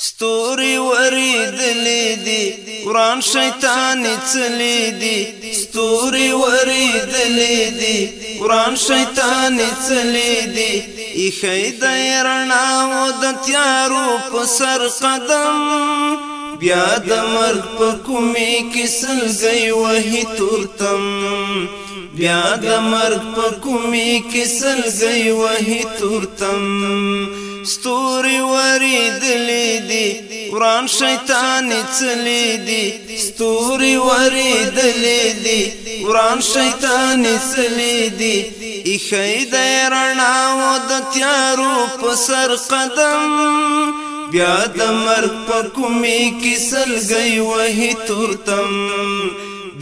ستوري وریدلې دي قران شیطان چلې دي ستوري وریدلې دي قران شیطان چلې دي اخې د رڼا او د تیارو په سر قدم بیا د مرګ په کومې کې سلګي وهي تورتم بیا د مرګ په کومې کې سلګي وهي تورتم ستوري وریدلې دي وران شیطان چلې دي ستوري وریدلې دي وران شیطان چلې دي اخې د رڼا او د تیارو په سر قدم بیا د مرګ په کومې کې سلګي وهي تورتم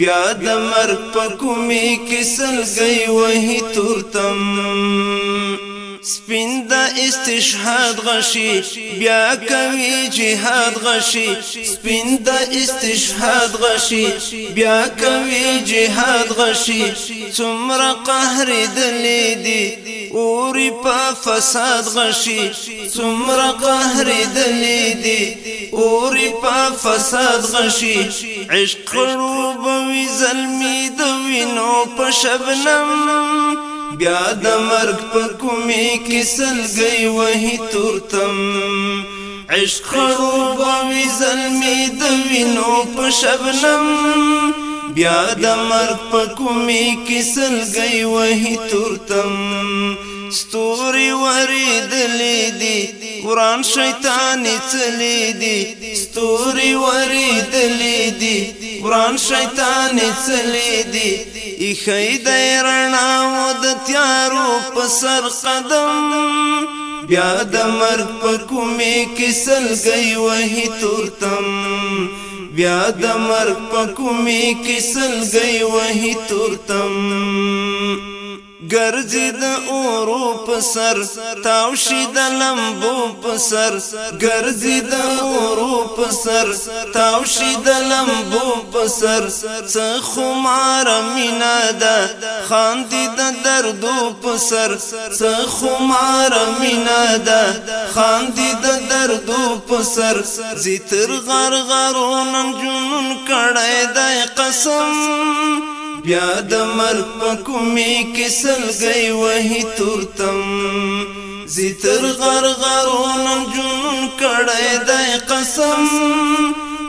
بیا د مرګ په کومې کې سلګي وهي تورتم سپین د استشهاد غشي بیا کوي جهاد غشي سپین د استشهاد غشي بیا کوي جهاد غشي څومره قهر دلی دی اوری په فساد غشي څومره قهر دلی دی اوری په فساد غشي عشق روبوي زلمی د وینو په شبنم بیا د مرګ په کومې کې سلګي وهي تورتم عشق روبوي زلمي د وینو په شبنم بیا د مرګ په کومې کې سلګي وهي تورتم ستوري وریدلې دي قران شیطان چلې دي ستوري وریدلې دي قران شیطان چلې دي ایخی دی رنا و د تیارو په سر قدم بیا د مرګ په کومې کې سلګي وهي تورتم بیا د مرګ په کومې کې سلګي وهي تورتم ګرځي د اورو په سر تاو شي د لمبو په سر ګرځي د اورو په سر تاو شي د لمبو په سر څه خمار مینا ده خان دي د دردو په سر څه خمار مینا ده خان دي د دردو په سر زی تر غرغرون جنون کړه د قسم بیا د مرګ پکومې کې سلګي وهي تورتم زیتر غرغرون جنون کړه دای قسم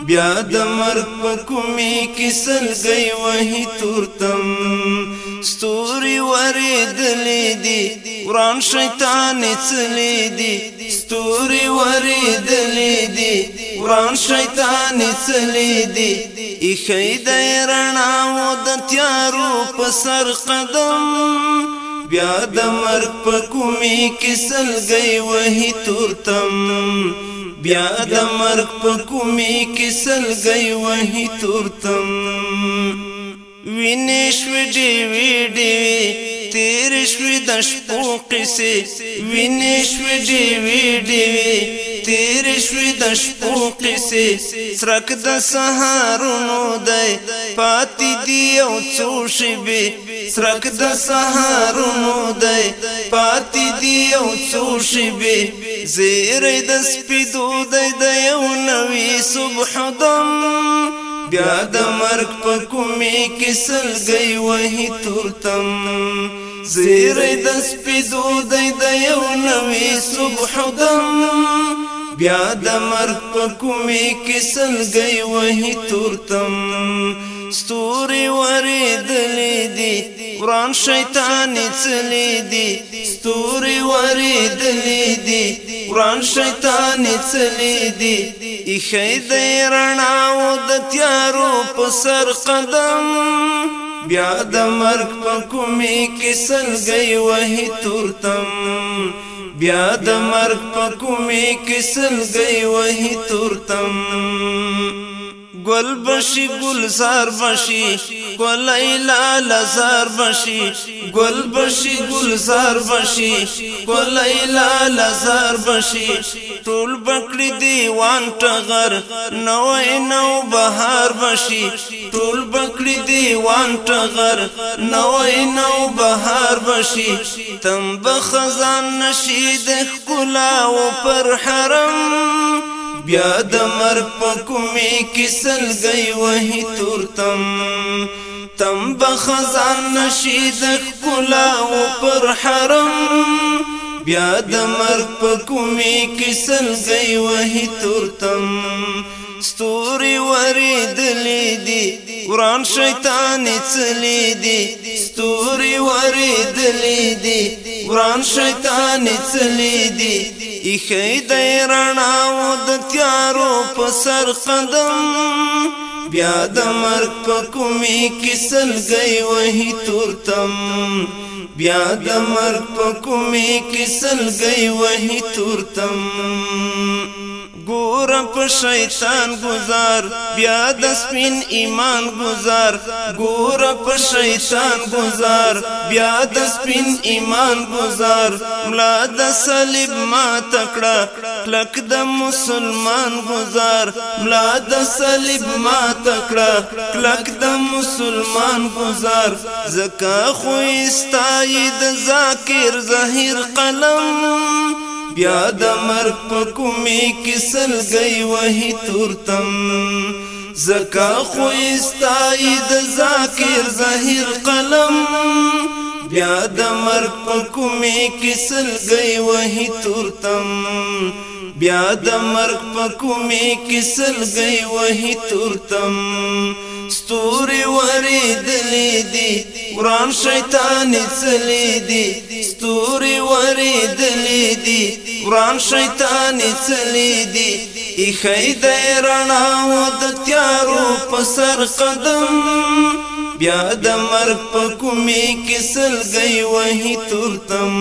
بیا د مرګ پکومې کې سلګي وهي تورتم ستوري وریدلې دي قران شیطان چلې دي ستوري وریدلې دي قران شیطان چلې دي اخی د رڼا او د تیارو په سر قدم بیا د مرګ په کومي کې سلګي وهي تورتم بیا د مرګ په کومي کې سلګي وهي تورتم وینې شو دی وی دی د شپو قصې وینې شوې ډېوې ډېوې تیرې شوې د شپو قصې څرک د سهارونو دی پاتې دي او څو شیبې څرک د سهارونو دی پاتې دي او څو شیبې زیرې د سپېدو دی د یو نوي صبح دم بیا د مرګ په کومې کې سلګي وهي تورتم زیری د سپیدو د د یو نوې صبح دم بیا د مرګ پر کومې کې سلګي وهي تورتم ستوري وریدلې دي وران شیطان چلې دي ستوري وریدلې دي وران شیطان چلې دي اخې د رڼا او د تیارو په سر قدم بیا د مرګ په کومې کې سلګي وهي تورتم بیا د مرګ په کومې کې سلګي وهي تورتم گل بشی گلزار بشی گلای لال زار بشی گل بشی گلزار بشی گلای لال زار بشی ټول بکړی دیوان ټغر نوې نو بهار بشی ټول بکړی دیوان ټغر نوې نو بهار بشی تم بخزان نشید خلا او پر حرم بیا د مر پکومې کې سلګي وې تورتم تم بخزان نشید کلا او پر حرم بیا د مر پکومې کې سلګي وې تورتم ستوري وریدلې دي وران شیطان چلې دي ستوري وریدلې دي وران شیطان چلې دي ایخی دی رناو د تیارو په سر قدم بیا د مرګ په کومې کې سلګی وهي تورتم بیا د مرګ په کومې کې سلګی وهي تورتم ګور په شیطان گزار بیا د سپین ایمان گزار ګور په شیطان گزار بیا د سپین ایمان گزار ملا د صلیب ما تکړه کلک د مسلمان گزار ملا د صلیب ما تکړه کلک د مسلمان گزار زکه خو استای د ذاکر ظاهر قلم بیا د مرګ په کومي کې سلګي وهي تورتم زکا خو استای د ذاکر ظاهر قلم بیا د مرګ په کومي کې سلګي وهي تورتم بیا د مرګ په کومي کې سلګي وهي تورتم ستوري وریدلې دي قران شیطان چلې دي ستوري وریدلې دي قرآن شیطان چلی دی ایخی دی رناو د تیارو پسر قدم بیا د مرگ پا کمی کسل گئی وحی تورتم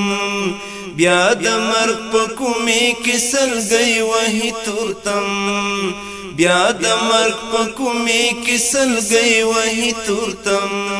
بیا د مرگ پا کمی کسل گئی وحی تورتم بیا د مرگ په کومې کې سل گئی وې تورتم